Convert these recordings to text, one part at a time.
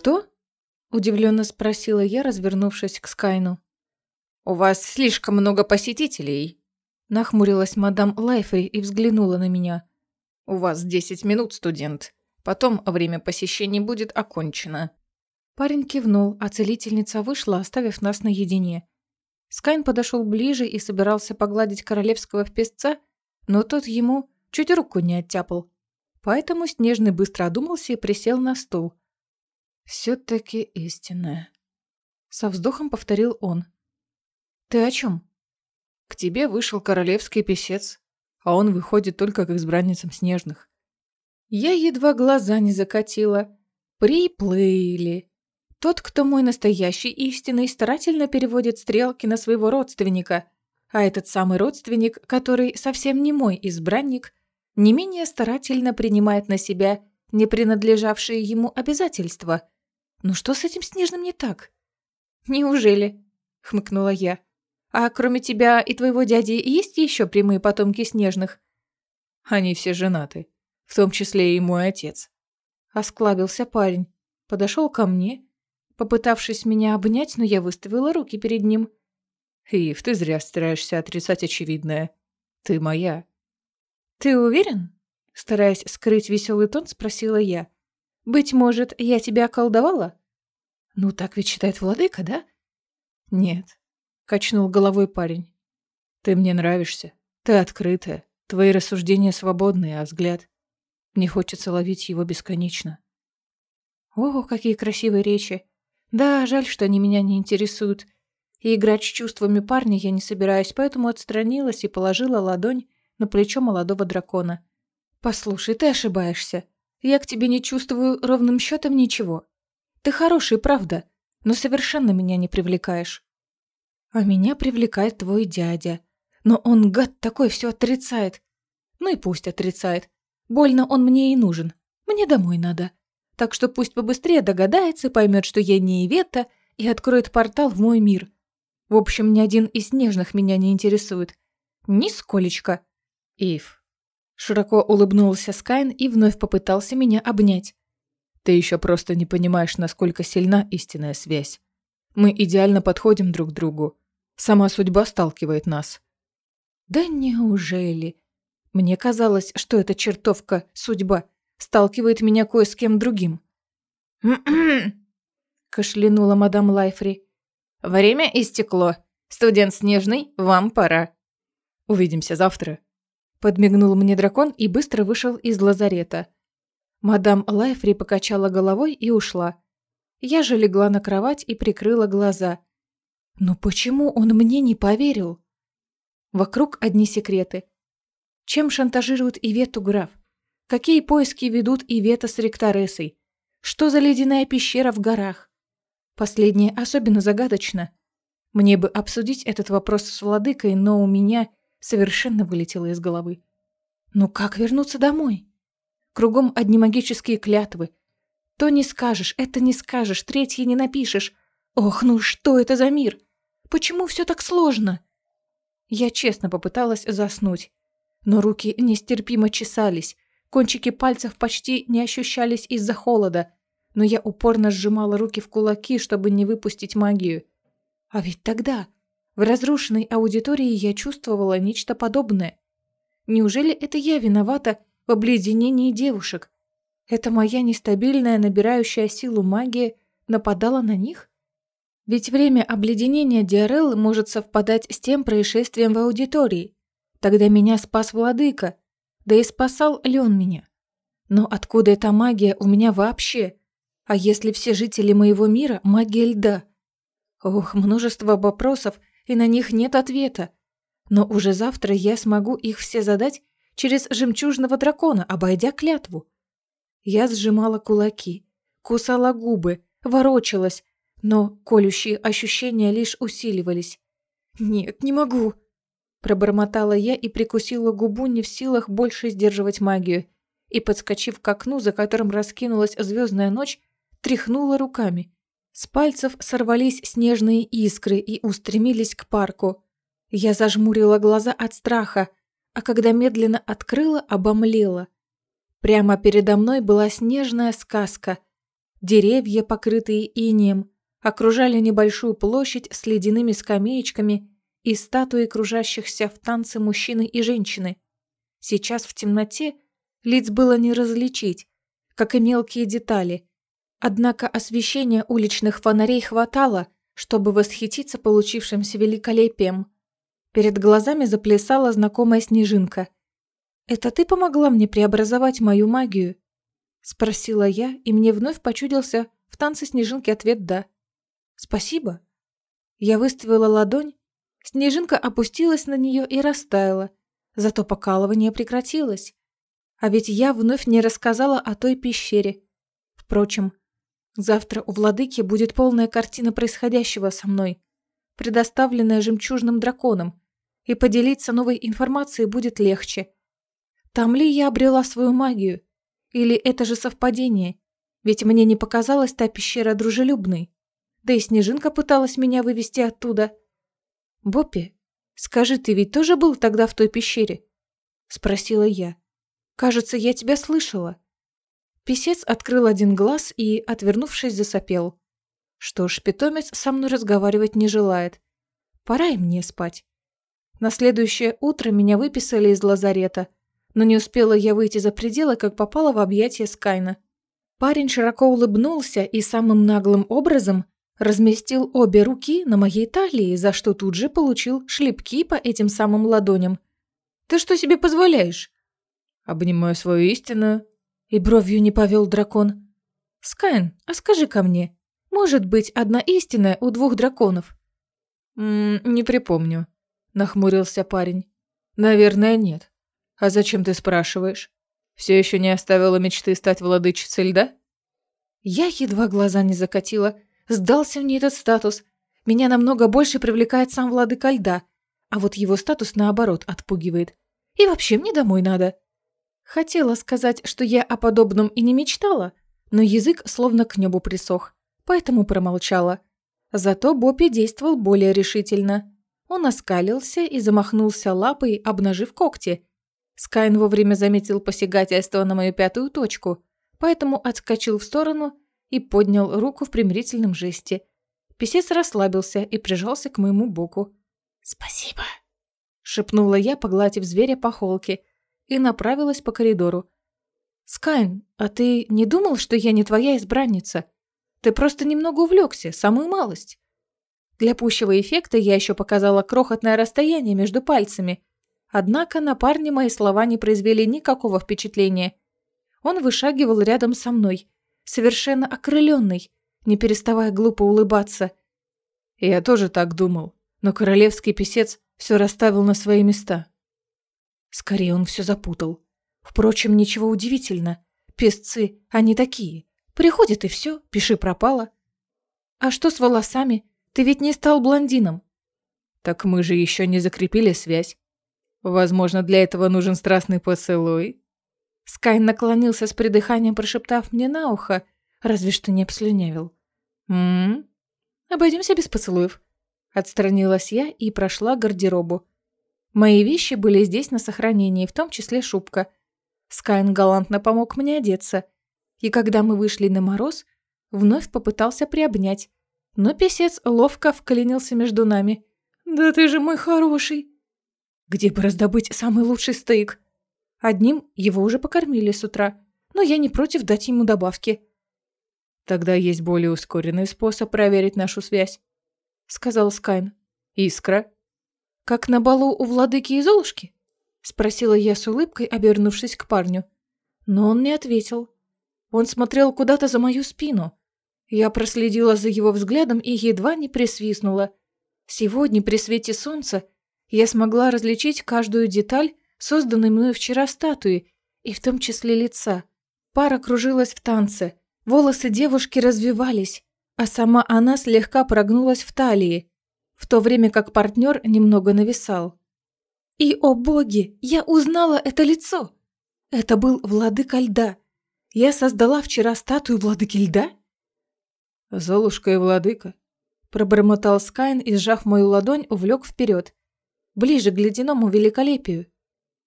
«Что?» – удивленно спросила я, развернувшись к Скайну. «У вас слишком много посетителей», – нахмурилась мадам Лайфри и взглянула на меня. «У вас десять минут, студент. Потом время посещений будет окончено». Парень кивнул, а целительница вышла, оставив нас наедине. Скайн подошел ближе и собирался погладить королевского песца, но тот ему чуть руку не оттяпал. Поэтому Снежный быстро одумался и присел на стул. «Все-таки истинная», — со вздохом повторил он. «Ты о чем?» «К тебе вышел королевский песец, а он выходит только к избранницам Снежных». Я едва глаза не закатила. Приплыли. Тот, кто мой настоящий истинный, старательно переводит стрелки на своего родственника, а этот самый родственник, который совсем не мой избранник, не менее старательно принимает на себя не принадлежавшие ему обязательства. Ну что с этим Снежным не так? «Неужели?» — хмыкнула я. «А кроме тебя и твоего дяди есть еще прямые потомки Снежных?» «Они все женаты, в том числе и мой отец», — осклабился парень. Подошел ко мне попытавшись меня обнять, но я выставила руки перед ним. «Ив, ты зря стараешься отрицать очевидное. Ты моя». «Ты уверен?» Стараясь скрыть веселый тон, спросила я. «Быть может, я тебя околдовала?» «Ну, так ведь считает владыка, да?» «Нет», — качнул головой парень. «Ты мне нравишься. Ты открытая. Твои рассуждения свободные, а взгляд... Мне хочется ловить его бесконечно». «О, какие красивые речи! Да, жаль, что они меня не интересуют. И играть с чувствами парня я не собираюсь, поэтому отстранилась и положила ладонь на плечо молодого дракона. «Послушай, ты ошибаешься. Я к тебе не чувствую ровным счетом ничего. Ты хороший, правда, но совершенно меня не привлекаешь. А меня привлекает твой дядя. Но он, гад такой, все отрицает. Ну и пусть отрицает. Больно он мне и нужен. Мне домой надо так что пусть побыстрее догадается, поймет, что я не Ивета, и откроет портал в мой мир. В общем, ни один из нежных меня не интересует. Нисколечко. Ив. Широко улыбнулся Скайн и вновь попытался меня обнять. Ты еще просто не понимаешь, насколько сильна истинная связь. Мы идеально подходим друг к другу. Сама судьба сталкивает нас. Да неужели? Мне казалось, что эта чертовка – судьба – сталкивает меня кое с кем другим. кашлянула мадам Лайфри. «Время истекло. Студент Снежный, вам пора». «Увидимся завтра», — подмигнул мне дракон и быстро вышел из лазарета. Мадам Лайфри покачала головой и ушла. Я же легла на кровать и прикрыла глаза. Но почему он мне не поверил? Вокруг одни секреты. Чем шантажирует Ивету граф? Какие поиски ведут Ивета с ректоресой? Что за ледяная пещера в горах? Последнее особенно загадочно. Мне бы обсудить этот вопрос с владыкой, но у меня совершенно вылетело из головы. Ну как вернуться домой? Кругом одни магические клятвы. То не скажешь, это не скажешь, третье не напишешь. Ох, ну что это за мир? Почему все так сложно? Я честно попыталась заснуть, но руки нестерпимо чесались, Кончики пальцев почти не ощущались из-за холода, но я упорно сжимала руки в кулаки, чтобы не выпустить магию. А ведь тогда в разрушенной аудитории я чувствовала нечто подобное. Неужели это я виновата в обледенении девушек? Это моя нестабильная, набирающая силу магия нападала на них? Ведь время обледенения Диареллы может совпадать с тем происшествием в аудитории. Тогда меня спас владыка, да и спасал ли он меня? Но откуда эта магия у меня вообще? А если все жители моего мира – магия льда? Ох, множество вопросов, и на них нет ответа. Но уже завтра я смогу их все задать через жемчужного дракона, обойдя клятву. Я сжимала кулаки, кусала губы, ворочалась, но колющие ощущения лишь усиливались. «Нет, не могу!» Пробормотала я и прикусила губу, не в силах больше сдерживать магию. И, подскочив к окну, за которым раскинулась звездная ночь, тряхнула руками. С пальцев сорвались снежные искры и устремились к парку. Я зажмурила глаза от страха, а когда медленно открыла, обомлела. Прямо передо мной была снежная сказка. Деревья, покрытые инеем, окружали небольшую площадь с ледяными скамеечками и статуи кружащихся в танце мужчины и женщины. Сейчас в темноте лиц было не различить, как и мелкие детали. Однако освещения уличных фонарей хватало, чтобы восхититься получившимся великолепием. Перед глазами заплясала знакомая снежинка. «Это ты помогла мне преобразовать мою магию?» Спросила я, и мне вновь почудился в танце снежинки ответ «да». «Спасибо». Я выставила ладонь, снежинка опустилась на нее и растаяла, зато покалывание прекратилось. А ведь я вновь не рассказала о той пещере. Впрочем, завтра у владыки будет полная картина происходящего со мной, предоставленная жемчужным драконом, и поделиться новой информацией будет легче. Там ли я обрела свою магию? Или это же совпадение? Ведь мне не показалась та пещера дружелюбной. Да и Снежинка пыталась меня вывести оттуда. «Боппи, скажи, ты ведь тоже был тогда в той пещере?» Спросила я. Кажется, я тебя слышала». Песец открыл один глаз и, отвернувшись, засопел. Что ж, питомец со мной разговаривать не желает. Пора и мне спать. На следующее утро меня выписали из лазарета, но не успела я выйти за пределы, как попала в объятия Скайна. Парень широко улыбнулся и самым наглым образом разместил обе руки на моей талии, за что тут же получил шлепки по этим самым ладоням. «Ты что себе позволяешь?» Обнимаю свою истину. И бровью не повел дракон. Скайн, а скажи ко мне, может быть одна истинная у двух драконов? М не припомню, нахмурился парень. Наверное, нет. А зачем ты спрашиваешь? Все еще не оставила мечты стать владычицей льда? Я едва глаза не закатила. Сдался мне этот статус. Меня намного больше привлекает сам владыка льда, а вот его статус наоборот отпугивает. И вообще мне домой надо. Хотела сказать, что я о подобном и не мечтала, но язык словно к небу присох, поэтому промолчала. Зато Боппи действовал более решительно. Он оскалился и замахнулся лапой, обнажив когти. Скайн вовремя заметил посягательство на мою пятую точку, поэтому отскочил в сторону и поднял руку в примирительном жесте. Песец расслабился и прижался к моему боку. «Спасибо», — шепнула я, погладив зверя по холке — и направилась по коридору. «Скайн, а ты не думал, что я не твоя избранница? Ты просто немного увлекся, самую малость». Для пущего эффекта я еще показала крохотное расстояние между пальцами. Однако на парня мои слова не произвели никакого впечатления. Он вышагивал рядом со мной, совершенно окрыленный, не переставая глупо улыбаться. Я тоже так думал, но королевский писец все расставил на свои места. Скорее он все запутал. Впрочем, ничего удивительно. Песцы, они такие. Приходят и все, пиши пропало. А что с волосами? Ты ведь не стал блондином. Так мы же еще не закрепили связь. Возможно, для этого нужен страстный поцелуй. Скай наклонился с придыханием, прошептав мне на ухо, разве что не обслюнявил. «М-м-м?» «Обойдемся без поцелуев». Отстранилась я и прошла к гардеробу. Мои вещи были здесь на сохранении, в том числе шубка. Скайн галантно помог мне одеться. И когда мы вышли на мороз, вновь попытался приобнять. Но песец ловко вклинился между нами. «Да ты же мой хороший!» «Где бы раздобыть самый лучший стейк?» Одним его уже покормили с утра, но я не против дать ему добавки. «Тогда есть более ускоренный способ проверить нашу связь», — сказал Скайн. «Искра». «Как на балу у владыки и Золушки?» — спросила я с улыбкой, обернувшись к парню. Но он не ответил. Он смотрел куда-то за мою спину. Я проследила за его взглядом и едва не присвистнула. Сегодня при свете солнца я смогла различить каждую деталь созданной мной вчера статуи, и в том числе лица. Пара кружилась в танце, волосы девушки развивались, а сама она слегка прогнулась в талии в то время как партнер немного нависал. И, о боги, я узнала это лицо! Это был владыка льда. Я создала вчера статую владыки льда? «Золушка и владыка», – пробормотал Скайн и, сжав мою ладонь, увлек вперед, ближе к ледяному великолепию.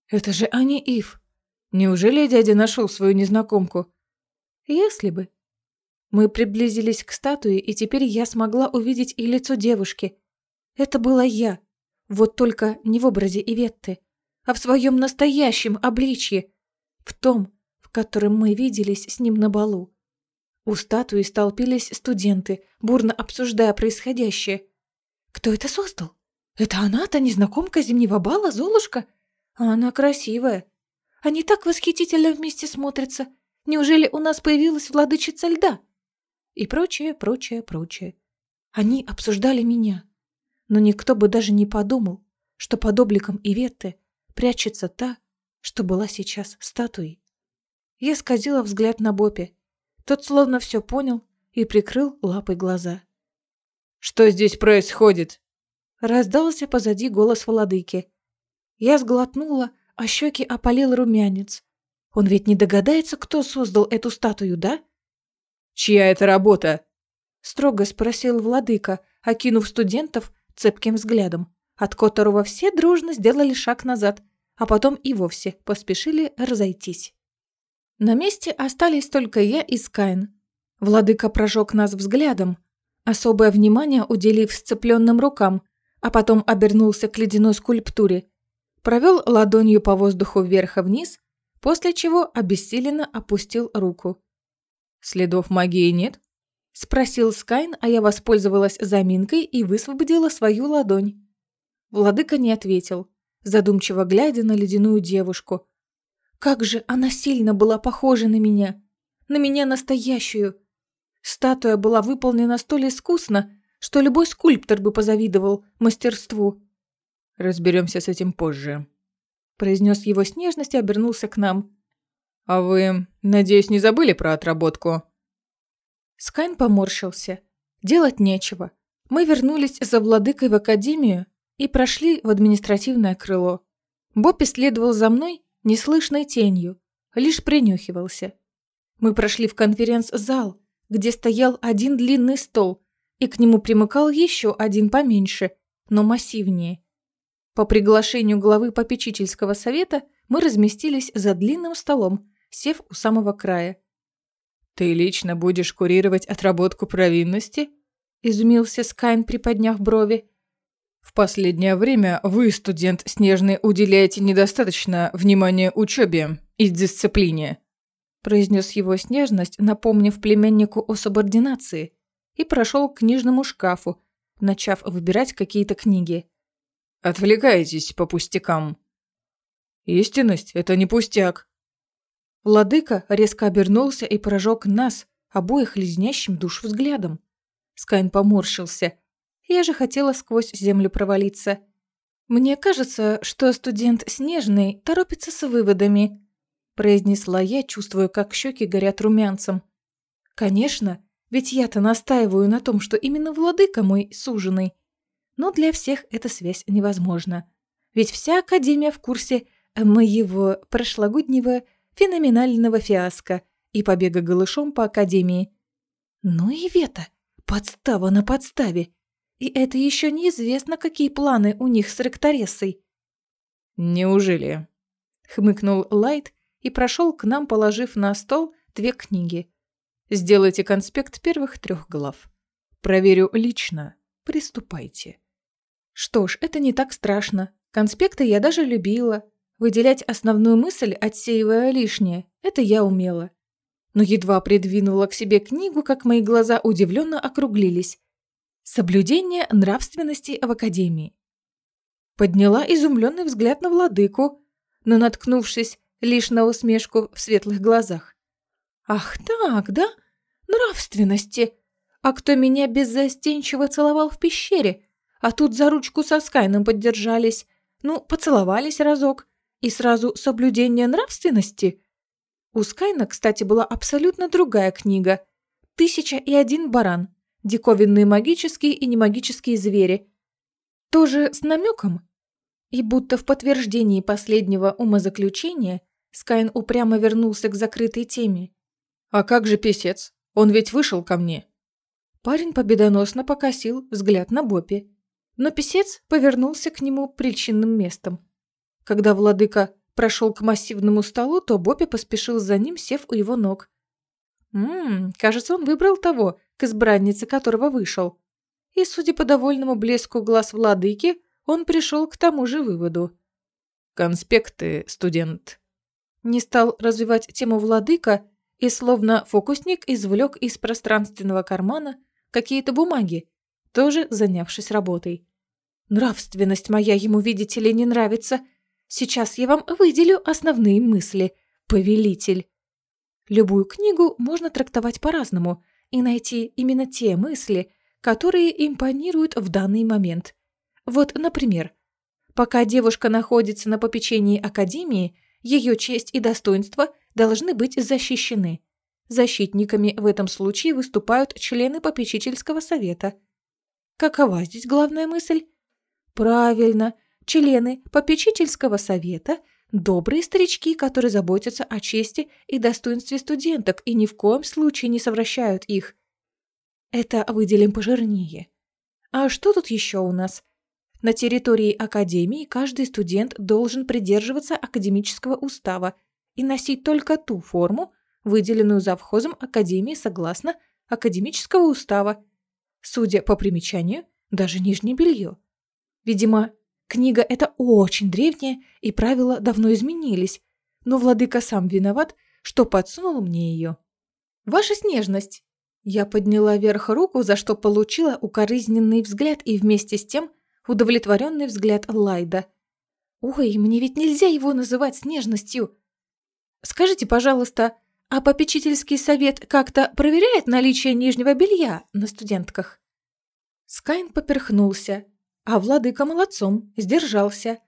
«Это же Ани Ив. Неужели дядя нашел свою незнакомку?» «Если бы». Мы приблизились к статуе, и теперь я смогла увидеть и лицо девушки. Это была я, вот только не в образе Иветты, а в своем настоящем обличье, в том, в котором мы виделись с ним на балу. У статуи столпились студенты, бурно обсуждая происходящее. Кто это создал? Это она, та незнакомка зимнего бала, Золушка? А она красивая. Они так восхитительно вместе смотрятся. Неужели у нас появилась владычица льда? И прочее, прочее, прочее. Они обсуждали меня. Но никто бы даже не подумал, что под обликом Иветты прячется та, что была сейчас статуей. Я скользила взгляд на Бопе. Тот словно все понял и прикрыл лапой глаза. «Что здесь происходит?» Раздался позади голос владыки. Я сглотнула, а щеки опалил румянец. Он ведь не догадается, кто создал эту статую, да? «Чья это работа?» Строго спросил владыка, окинув студентов цепким взглядом, от которого все дружно сделали шаг назад, а потом и вовсе поспешили разойтись. На месте остались только я и Скайн. Владыка прожег нас взглядом, особое внимание уделив сцепленным рукам, а потом обернулся к ледяной скульптуре, провел ладонью по воздуху вверх и вниз, после чего обессиленно опустил руку. «Следов магии нет?» – спросил Скайн, а я воспользовалась заминкой и высвободила свою ладонь. Владыка не ответил, задумчиво глядя на ледяную девушку. Как же она сильно была похожа на меня! На меня настоящую! Статуя была выполнена столь искусно, что любой скульптор бы позавидовал мастерству. «Разберемся с этим позже», – произнес его с нежностью и обернулся к нам. «А вы, надеюсь, не забыли про отработку?» Скайн поморщился. Делать нечего. Мы вернулись за владыкой в академию и прошли в административное крыло. Боппи следовал за мной неслышной тенью, лишь принюхивался. Мы прошли в конференц-зал, где стоял один длинный стол, и к нему примыкал еще один поменьше, но массивнее. По приглашению главы попечительского совета мы разместились за длинным столом, сев у самого края. «Ты лично будешь курировать отработку провинности?» – изумился Скайн, приподняв брови. «В последнее время вы, студент Снежный, уделяете недостаточно внимания учебе и дисциплине», – произнес его Снежность, напомнив племяннику о субординации – и прошел к книжному шкафу, начав выбирать какие-то книги. «Отвлекаетесь по пустякам». «Истинность – это не пустяк». Владыка резко обернулся и прожег нас, обоих леденящим душ взглядом. Скайн поморщился. Я же хотела сквозь землю провалиться. «Мне кажется, что студент Снежный торопится с выводами», произнесла я, чувствуя, как щеки горят румянцем. «Конечно, ведь я-то настаиваю на том, что именно владыка мой суженый. Но для всех эта связь невозможна. Ведь вся Академия в курсе моего прошлогоднего феноменального фиаско и побега голышом по Академии. Ну и Вета, подстава на подставе. И это еще неизвестно, какие планы у них с ректорессой. «Неужели?» — хмыкнул Лайт и прошел к нам, положив на стол две книги. Сделайте конспект первых трех глав. Проверю лично. Приступайте. Что ж, это не так страшно. Конспекты я даже любила. Выделять основную мысль, отсеивая лишнее, это я умела. Но едва придвинула к себе книгу, как мои глаза удивленно округлились. Соблюдение нравственности в академии. Подняла изумленный взгляд на владыку, но, наткнувшись лишь на усмешку в светлых глазах. «Ах так, да? Нравственности. А кто меня беззастенчиво целовал в пещере? А тут за ручку со Скайном поддержались. Ну, поцеловались разок. И сразу соблюдение нравственности? У Скайна, кстати, была абсолютно другая книга. «Тысяча и один баран. Диковинные магические и немагические звери». Тоже с намеком? И будто в подтверждении последнего умозаключения Скайн упрямо вернулся к закрытой теме. «А как же писец?» Он ведь вышел ко мне». Парень победоносно покосил взгляд на Боппи. Но писец повернулся к нему причинным местом. Когда владыка прошел к массивному столу, то Боппи поспешил за ним, сев у его ног. Ммм, кажется, он выбрал того, к избраннице которого вышел. И, судя по довольному блеску глаз владыки, он пришел к тому же выводу. «Конспекты, студент». Не стал развивать тему владыка и, словно фокусник, извлек из пространственного кармана какие-то бумаги, тоже занявшись работой. «Нравственность моя ему, видите ли, не нравится. Сейчас я вам выделю основные мысли, повелитель». Любую книгу можно трактовать по-разному и найти именно те мысли, которые импонируют в данный момент. Вот, например, пока девушка находится на попечении Академии, ее честь и достоинство должны быть защищены. Защитниками в этом случае выступают члены попечительского совета. Какова здесь главная мысль? Правильно, члены попечительского совета – Добрые старички, которые заботятся о чести и достоинстве студенток и ни в коем случае не совращают их. Это выделим пожирнее. А что тут еще у нас? На территории академии каждый студент должен придерживаться академического устава и носить только ту форму, выделенную завхозом академии согласно академического устава. Судя по примечанию, даже нижнее белье. Видимо, Книга эта очень древняя, и правила давно изменились, но владыка сам виноват, что подсунул мне ее. «Ваша снежность!» Я подняла вверх руку, за что получила укоризненный взгляд и вместе с тем удовлетворенный взгляд Лайда. «Ой, мне ведь нельзя его называть снежностью!» «Скажите, пожалуйста, а попечительский совет как-то проверяет наличие нижнего белья на студентках?» Скайн поперхнулся, а владыка молодцом, сдержался.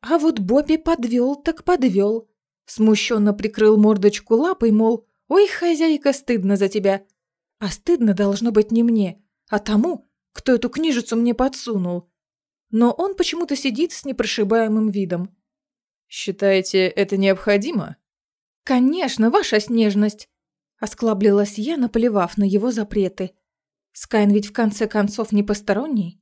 А вот Бобби подвел так подвел. Смущенно прикрыл мордочку лапой, мол, «Ой, хозяйка, стыдно за тебя». А стыдно должно быть не мне, а тому, кто эту книжицу мне подсунул. Но он почему-то сидит с непрошибаемым видом. «Считаете, это необходимо?» «Конечно, ваша снежность!» Осклаблилась я, наплевав на его запреты. Скайн ведь в конце концов не посторонний.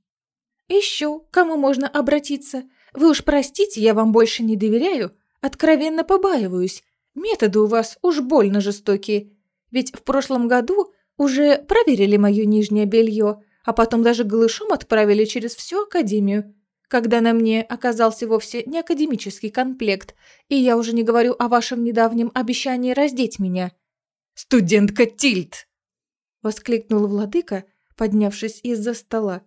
«Ищу, кому можно обратиться. Вы уж простите, я вам больше не доверяю. Откровенно побаиваюсь. Методы у вас уж больно жестокие. Ведь в прошлом году уже проверили мое нижнее белье, а потом даже голышом отправили через всю академию, когда на мне оказался вовсе не академический комплект, и я уже не говорю о вашем недавнем обещании раздеть меня». «Студентка Тильт!» — воскликнул владыка, поднявшись из-за стола.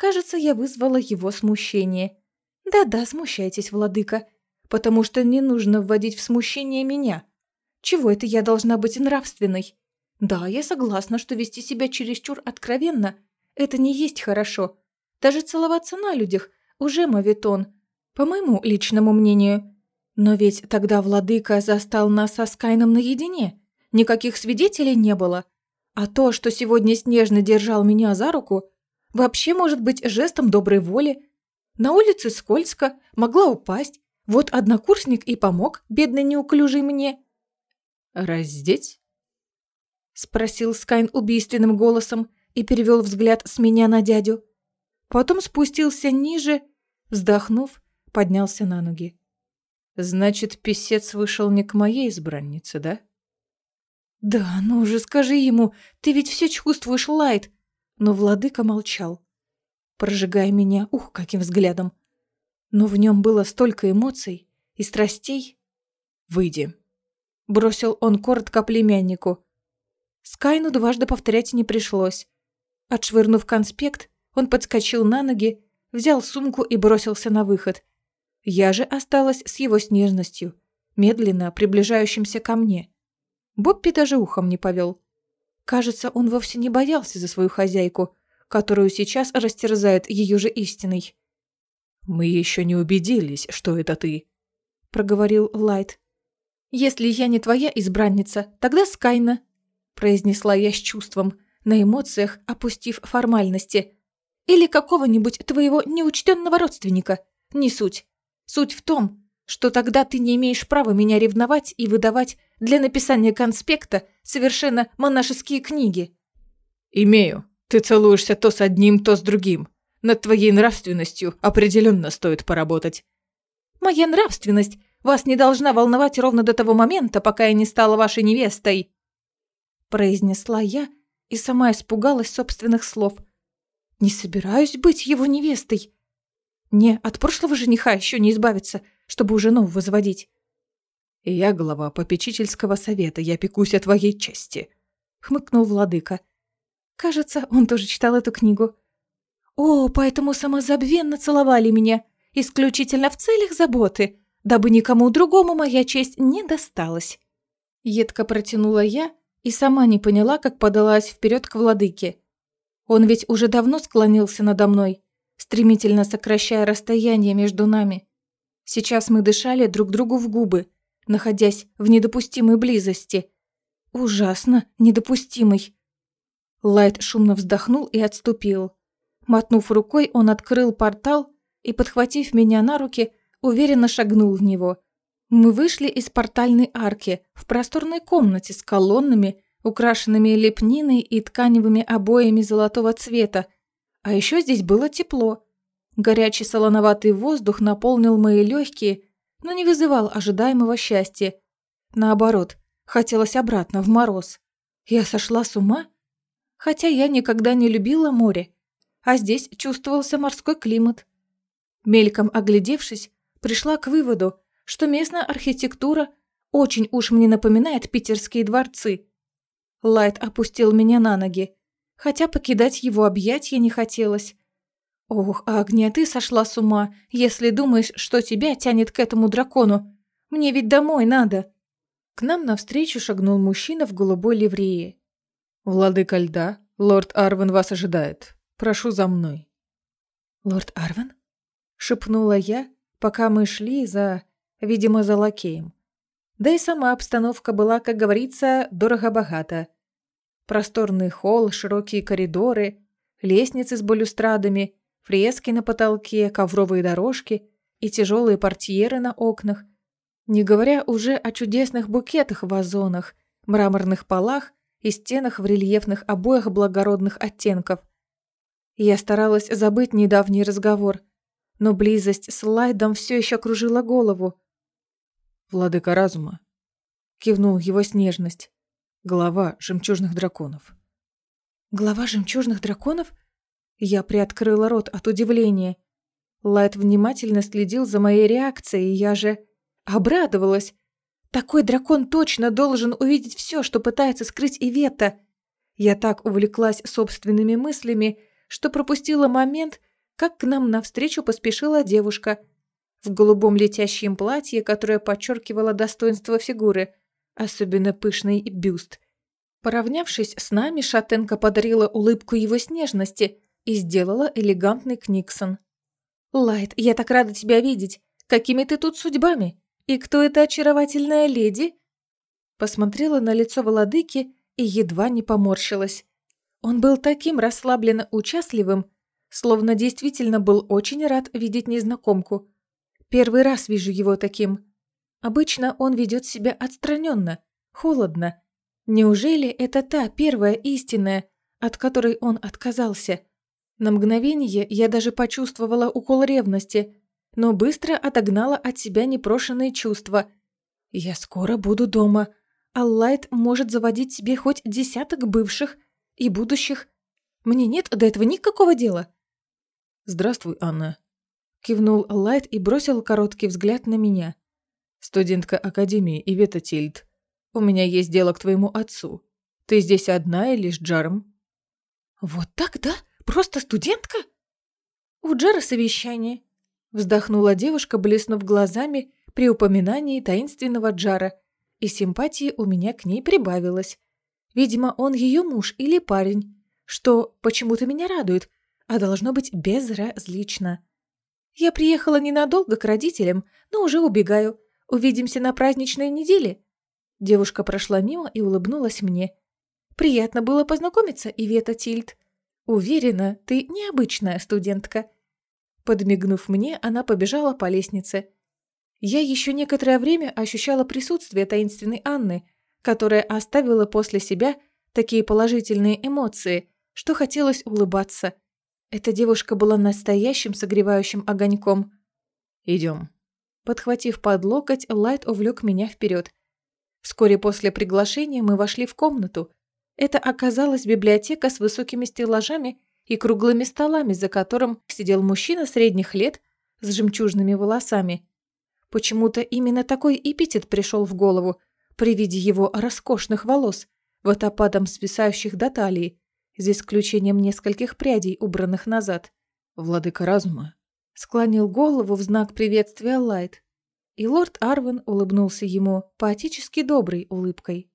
Кажется, я вызвала его смущение. Да-да, смущайтесь, владыка, потому что не нужно вводить в смущение меня. Чего это я должна быть нравственной? Да, я согласна, что вести себя чересчур откровенно – это не есть хорошо. Даже целоваться на людях уже мавитон, по моему личному мнению. Но ведь тогда владыка застал нас со Скайном наедине. Никаких свидетелей не было. А то, что сегодня Снежно держал меня за руку, Вообще может быть жестом доброй воли. На улице скользко, могла упасть. Вот однокурсник и помог, бедный неуклюжий мне. «Раздеть?» Спросил Скайн убийственным голосом и перевел взгляд с меня на дядю. Потом спустился ниже, вздохнув, поднялся на ноги. «Значит, писец вышел не к моей избраннице, да?» «Да, ну же, скажи ему, ты ведь все чувствуешь, Лайт но владыка молчал, прожигая меня, ух, каким взглядом. Но в нем было столько эмоций и страстей. «Выйди», — бросил он коротко племяннику. Скайну дважды повторять не пришлось. Отшвырнув конспект, он подскочил на ноги, взял сумку и бросился на выход. Я же осталась с его снежностью, медленно приближающимся ко мне. Бобби даже ухом не повел. Кажется, он вовсе не боялся за свою хозяйку, которую сейчас растерзает ее же истиной. «Мы еще не убедились, что это ты», — проговорил Лайт. «Если я не твоя избранница, тогда Скайна», — произнесла я с чувством, на эмоциях опустив формальности. «Или какого-нибудь твоего неучтенного родственника. Не суть. Суть в том, что тогда ты не имеешь права меня ревновать и выдавать для написания конспекта совершенно монашеские книги. «Имею. Ты целуешься то с одним, то с другим. Над твоей нравственностью определенно стоит поработать». «Моя нравственность вас не должна волновать ровно до того момента, пока я не стала вашей невестой». произнесла я и сама испугалась собственных слов. «Не собираюсь быть его невестой. Не, от прошлого жениха еще не избавиться, чтобы уже нового заводить». «Я глава попечительского совета, я пекусь о твоей чести», — хмыкнул владыка. Кажется, он тоже читал эту книгу. «О, поэтому самозабвенно целовали меня, исключительно в целях заботы, дабы никому другому моя честь не досталась». Едко протянула я и сама не поняла, как подалась вперед к владыке. Он ведь уже давно склонился надо мной, стремительно сокращая расстояние между нами. Сейчас мы дышали друг другу в губы, находясь в недопустимой близости. Ужасно недопустимой. Лайт шумно вздохнул и отступил. Мотнув рукой, он открыл портал и, подхватив меня на руки, уверенно шагнул в него – мы вышли из портальной арки в просторной комнате с колоннами, украшенными лепниной и тканевыми обоями золотого цвета. А еще здесь было тепло. Горячий солоноватый воздух наполнил мои легкие, но не вызывал ожидаемого счастья. Наоборот, хотелось обратно, в мороз. Я сошла с ума? Хотя я никогда не любила море, а здесь чувствовался морской климат. Мельком оглядевшись, пришла к выводу, что местная архитектура очень уж мне напоминает питерские дворцы. Лайт опустил меня на ноги, хотя покидать его объятья не хотелось. Ох, Агния, ты сошла с ума, если думаешь, что тебя тянет к этому дракону. Мне ведь домой надо. К нам навстречу шагнул мужчина в голубой ливрее. «Владыка льда, лорд Арвен вас ожидает. Прошу за мной». «Лорд Арвен?» — шепнула я, пока мы шли за видимо, за лакеем. Да и сама обстановка была, как говорится, дорого-богата. Просторный холл, широкие коридоры, лестницы с балюстрадами, фрески на потолке, ковровые дорожки и тяжелые портьеры на окнах. Не говоря уже о чудесных букетах в вазонах, мраморных полах и стенах в рельефных обоях благородных оттенков. Я старалась забыть недавний разговор, но близость с Лайдом все еще кружила голову. Владыка разума. Кивнул его снежность. Глава жемчужных драконов. Глава жемчужных драконов? Я приоткрыла рот от удивления. Лайт внимательно следил за моей реакцией, я же обрадовалась. Такой дракон точно должен увидеть все, что пытается скрыть Ивета. Я так увлеклась собственными мыслями, что пропустила момент, как к нам навстречу поспешила девушка – в голубом летящем платье, которое подчеркивало достоинство фигуры, особенно пышный бюст. Поравнявшись с нами, шатенка подарила улыбку его снежности и сделала элегантный книксон. «Лайт, я так рада тебя видеть! Какими ты тут судьбами? И кто эта очаровательная леди?» Посмотрела на лицо владыки и едва не поморщилась. Он был таким расслабленно участливым, словно действительно был очень рад видеть незнакомку. Первый раз вижу его таким. Обычно он ведет себя отстраненно, холодно. Неужели это та первая истинная, от которой он отказался? На мгновение я даже почувствовала укол ревности, но быстро отогнала от себя непрошенные чувства. Я скоро буду дома, а Лайт может заводить себе хоть десяток бывших и будущих. Мне нет до этого никакого дела. «Здравствуй, Анна», Кивнул Лайт и бросил короткий взгляд на меня. «Студентка Академии Ивета Тильд. У меня есть дело к твоему отцу. Ты здесь одна или с Джаром?» «Вот так, да? Просто студентка?» «У Джара совещание», — вздохнула девушка, блеснув глазами при упоминании таинственного Джара, и симпатии у меня к ней прибавилось. Видимо, он ее муж или парень, что почему-то меня радует, а должно быть безразлично. Я приехала ненадолго к родителям, но уже убегаю. Увидимся на праздничной неделе». Девушка прошла мимо и улыбнулась мне. «Приятно было познакомиться, Ивета Тильд. Уверена, ты необычная студентка». Подмигнув мне, она побежала по лестнице. Я еще некоторое время ощущала присутствие таинственной Анны, которая оставила после себя такие положительные эмоции, что хотелось улыбаться – эта девушка была настоящим согревающим огоньком. «Идем». Подхватив под локоть, Лайт увлек меня вперед. Вскоре после приглашения мы вошли в комнату. Это оказалась библиотека с высокими стеллажами и круглыми столами, за которым сидел мужчина средних лет с жемчужными волосами. Почему-то именно такой эпитет пришел в голову при виде его роскошных волос, водопадом свисающих до талии, за исключением нескольких прядей, убранных назад. «Владыка разума», — склонил голову в знак приветствия Лайт. И лорд Арвен улыбнулся ему поотечески доброй улыбкой.